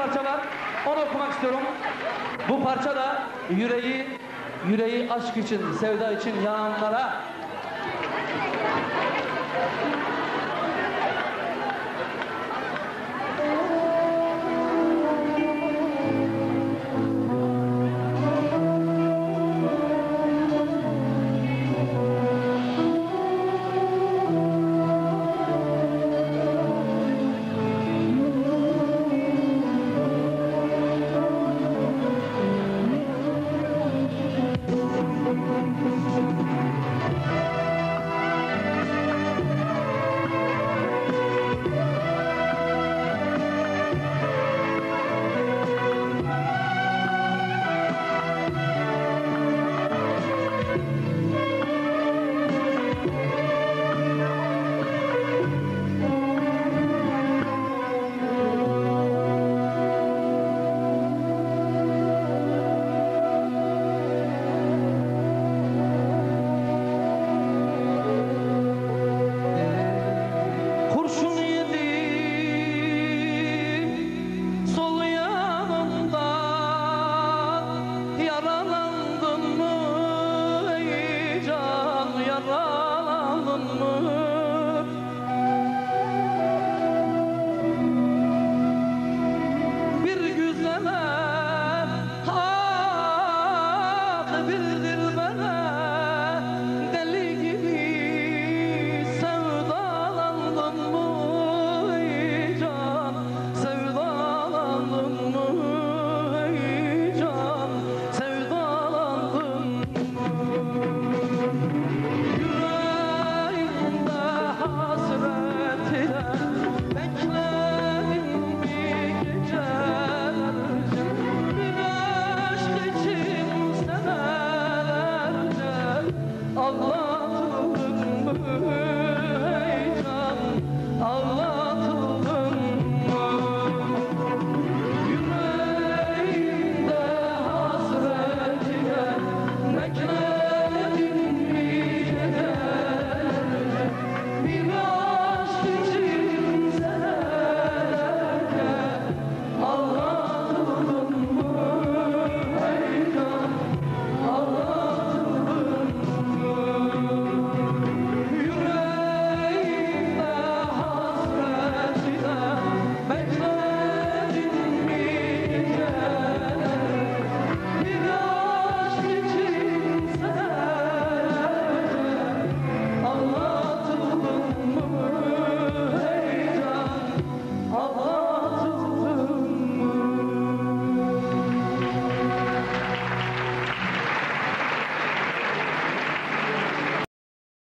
parça var. Onu okumak istiyorum. Bu parça da yüreği, yüreği aşk için, sevda için yananlara bir güzele hak bildir